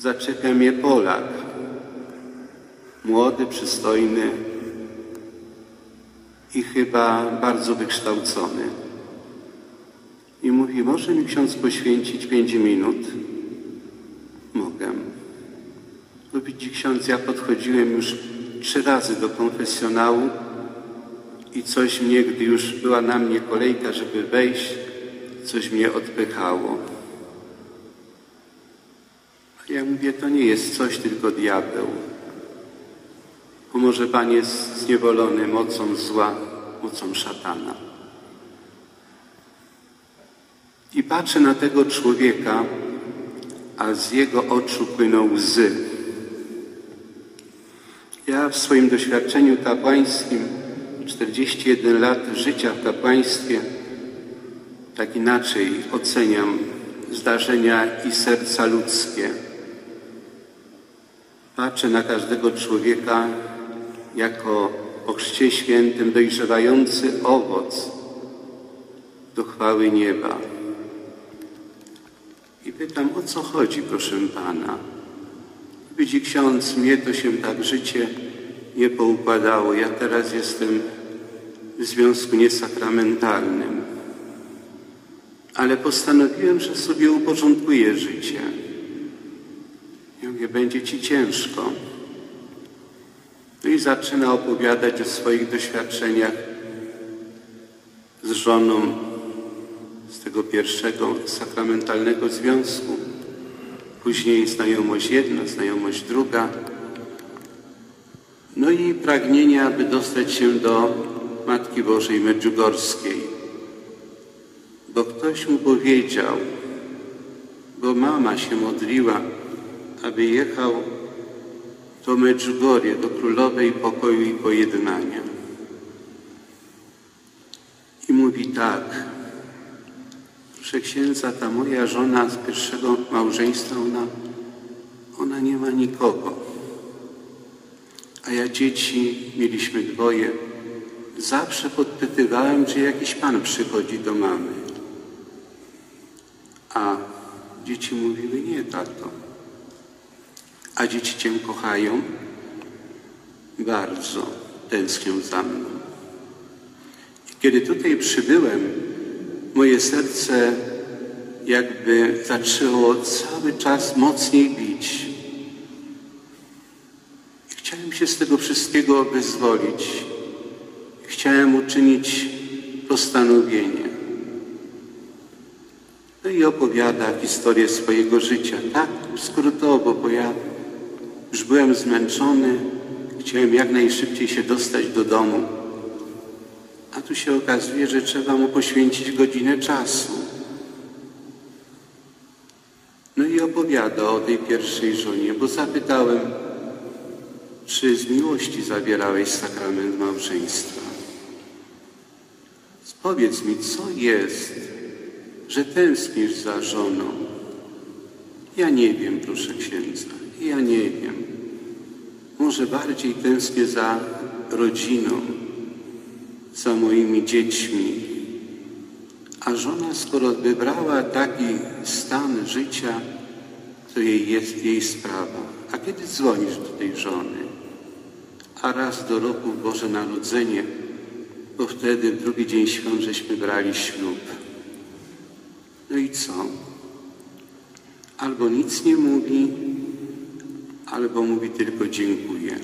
Zaczepia mnie Polak, młody, przystojny i chyba bardzo wykształcony. I mówi, może mi ksiądz poświęcić pięć minut? Mogę. Widzi ksiądz, ja podchodziłem już trzy razy do konfesjonału i coś mnie, gdy już była na mnie kolejka, żeby wejść, coś mnie odpychało. Ja mówię, to nie jest coś, tylko diabeł. Bo może Pan jest zniewolony mocą zła, mocą szatana. I patrzę na tego człowieka, a z jego oczu płyną łzy. Ja w swoim doświadczeniu kapłańskim, 41 lat życia w kapłaństwie, tak inaczej oceniam zdarzenia i serca ludzkie. Patrzę na każdego człowieka jako po chrzcie świętym dojrzewający owoc do chwały nieba. I pytam, o co chodzi, proszę Pana? Widzi ksiądz, mnie to się tak życie nie poukładało. Ja teraz jestem w związku niesakramentalnym. Ale postanowiłem, że sobie uporządkuję życie. Mówię, będzie Ci ciężko. No i zaczyna opowiadać o swoich doświadczeniach z żoną z tego pierwszego sakramentalnego związku. Później znajomość jedna, znajomość druga. No i pragnienie, aby dostać się do Matki Bożej Medjugorskiej. Bo ktoś mu powiedział, bo mama się modliła, aby jechał do Medjugorje, do Królowej Pokoju i Pojednania. I mówi tak, proszę księdza, ta moja żona z pierwszego małżeństwa, ona, ona nie ma nikogo. A ja dzieci mieliśmy dwoje. Zawsze podpytywałem, czy jakiś pan przychodzi do mamy. A dzieci mówiły, nie, tato. A dzieci Cię kochają? Bardzo tęsknią za mną. Kiedy tutaj przybyłem, moje serce jakby zaczęło cały czas mocniej bić. Chciałem się z tego wszystkiego wyzwolić. Chciałem uczynić postanowienie. No i opowiada historię swojego życia. Tak skrótowo, bo ja już byłem zmęczony, chciałem jak najszybciej się dostać do domu. A tu się okazuje, że trzeba mu poświęcić godzinę czasu. No i opowiada o tej pierwszej żonie, bo zapytałem, czy z miłości zawierałeś sakrament małżeństwa? Powiedz mi, co jest, że tęsknisz za żoną? Ja nie wiem, proszę księdza, ja nie wiem. Może bardziej tęsknię za rodziną, za moimi dziećmi. A żona, skoro wybrała taki stan życia, to jej jest jej sprawa. A kiedy dzwonisz do tej żony? A raz do roku Boże Narodzenie, bo wtedy drugi dzień świąt żeśmy brali ślub. No i co? Albo nic nie mówi, albo mówi tylko dziękuję.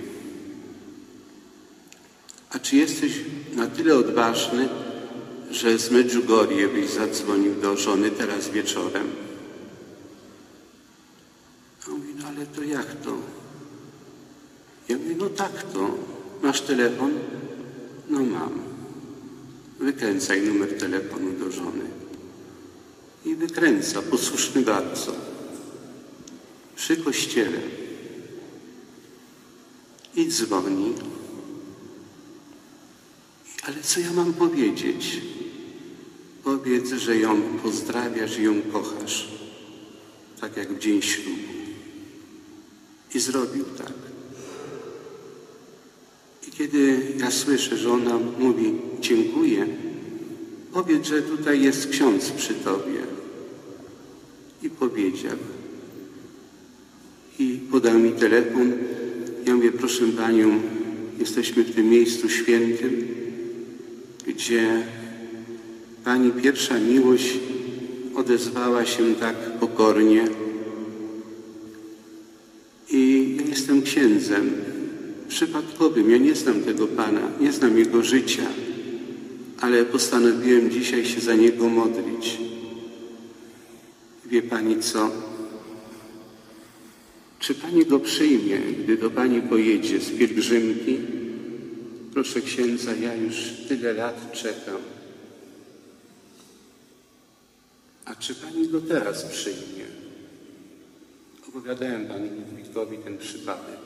A czy jesteś na tyle odważny, że z Medjugorje byś zadzwonił do żony teraz wieczorem? A on mówi, no ale to jak to? Ja mówię, no tak to. Masz telefon? No mam. Wykręcaj numer telefonu do żony. I wykręca, posłuszny bardzo. Przy kościele. I dzwoni. Ale co ja mam powiedzieć? Powiedz, że ją pozdrawiasz i ją kochasz. Tak jak w dzień ślubu. I zrobił tak. I kiedy ja słyszę, że ona mówi dziękuję, powiedz, że tutaj jest ksiądz przy tobie. I powiedział. podał mi telefon. Ja mówię, proszę Panią, jesteśmy w tym miejscu świętym, gdzie Pani pierwsza miłość odezwała się tak pokornie. I ja jestem księdzem przypadkowym. Ja nie znam tego Pana, nie znam Jego życia, ale postanowiłem dzisiaj się za Niego modlić. Wie Pani co? Czy Pani go przyjmie, gdy do Pani pojedzie z pielgrzymki? Proszę księdza, ja już tyle lat czekam. A czy Pani go teraz przyjmie? Opowiadałem Panu Ludwikowi ten przypadek.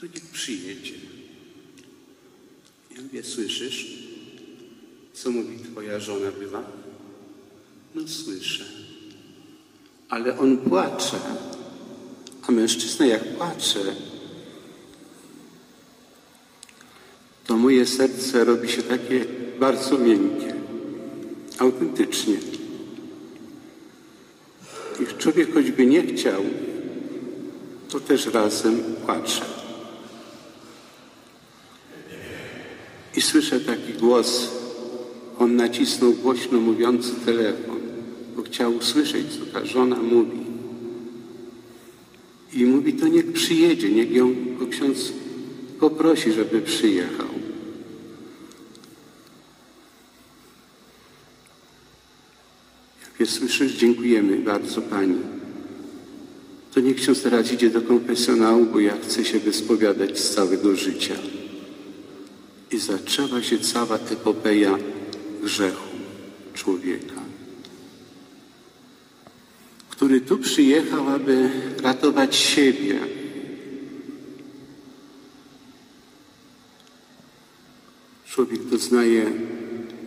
To niech przyjedzie. Ja mówię, słyszysz, co mówi Twoja żona była? No słyszę. Ale on płacze. A mężczyzna jak płacze, to moje serce robi się takie bardzo miękkie, autentycznie. I człowiek choćby nie chciał, to też razem płacze. I słyszę taki głos. On nacisnął głośno mówiący telefon, bo chciał usłyszeć, co ta żona mówi. I mówi, to niech przyjedzie, niech ją go ksiądz poprosi, żeby przyjechał. Jak słyszysz, dziękujemy bardzo Pani. To niech ksiądz teraz idzie do konfesjonału, bo ja chcę się wyspowiadać z całego życia. I zaczęła się cała epopeja grzechu człowieka, który tu przyjechał, aby ratować siebie. Człowiek doznaje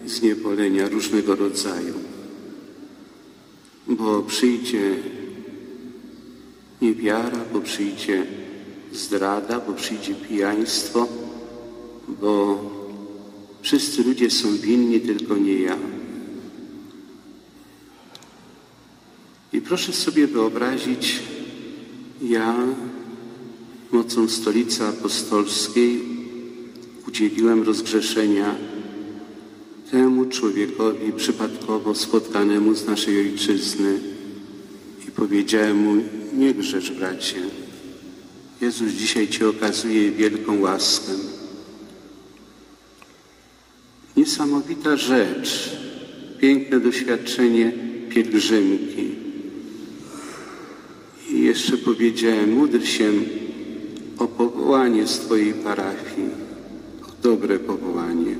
zniewolenia różnego rodzaju, bo przyjdzie niewiara, bo przyjdzie zdrada, bo przyjdzie pijaństwo, bo wszyscy ludzie są winni, tylko nie ja. I proszę sobie wyobrazić, ja mocą Stolicy Apostolskiej udzieliłem rozgrzeszenia temu człowiekowi przypadkowo spotkanemu z naszej ojczyzny i powiedziałem mu, nie grzecz bracie, Jezus dzisiaj Ci okazuje wielką łaskę. Niesamowita rzecz, piękne doświadczenie pielgrzymki. Jeszcze powiedziałem, módl się o powołanie z Twojej parafii, o dobre powołanie.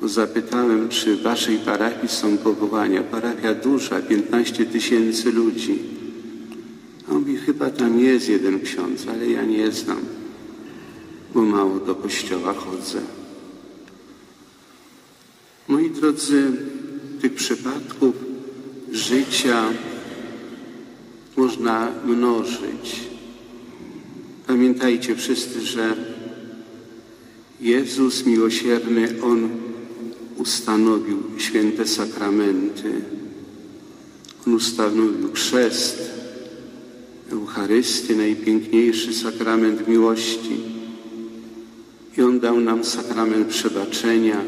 Bo zapytałem, czy w Waszej parafii są powołania. Parafia duża, 15 tysięcy ludzi. A on mówi, chyba tam jest jeden ksiądz, ale ja nie znam, bo mało do kościoła chodzę. Moi drodzy, tych przypadków życia można mnożyć. Pamiętajcie wszyscy, że Jezus miłosierny, On ustanowił święte sakramenty. On ustanowił chrzest, Eucharystię, najpiękniejszy sakrament miłości. I On dał nam sakrament przebaczenia.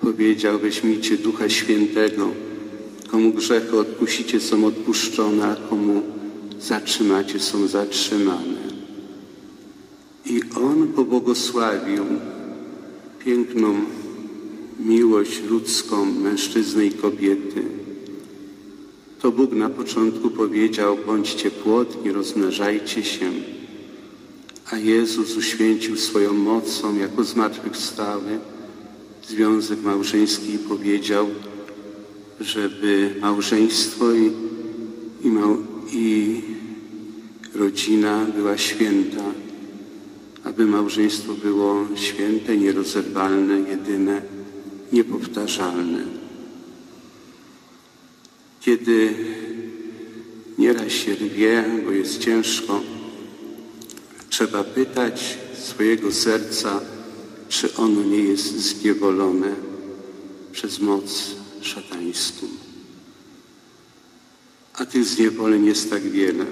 Powiedział, weźmijcie Ducha Świętego. Komu grzechy odpuścicie, są odpuszczone, a komu zatrzymacie, są zatrzymane. I On pobłogosławił piękną miłość ludzką mężczyzny i kobiety. To Bóg na początku powiedział, bądźcie płodni, rozmnażajcie się. A Jezus uświęcił swoją mocą jako zmartwychwstały związek małżeński i powiedział, żeby małżeństwo i, i, mał, i rodzina była święta, aby małżeństwo było święte, nierozerwalne, jedyne, niepowtarzalne. Kiedy nieraz się rwie, bo jest ciężko, trzeba pytać swojego serca, czy ono nie jest zniewolone przez moc szatańską. a tych zniewoleń jest tak wiele.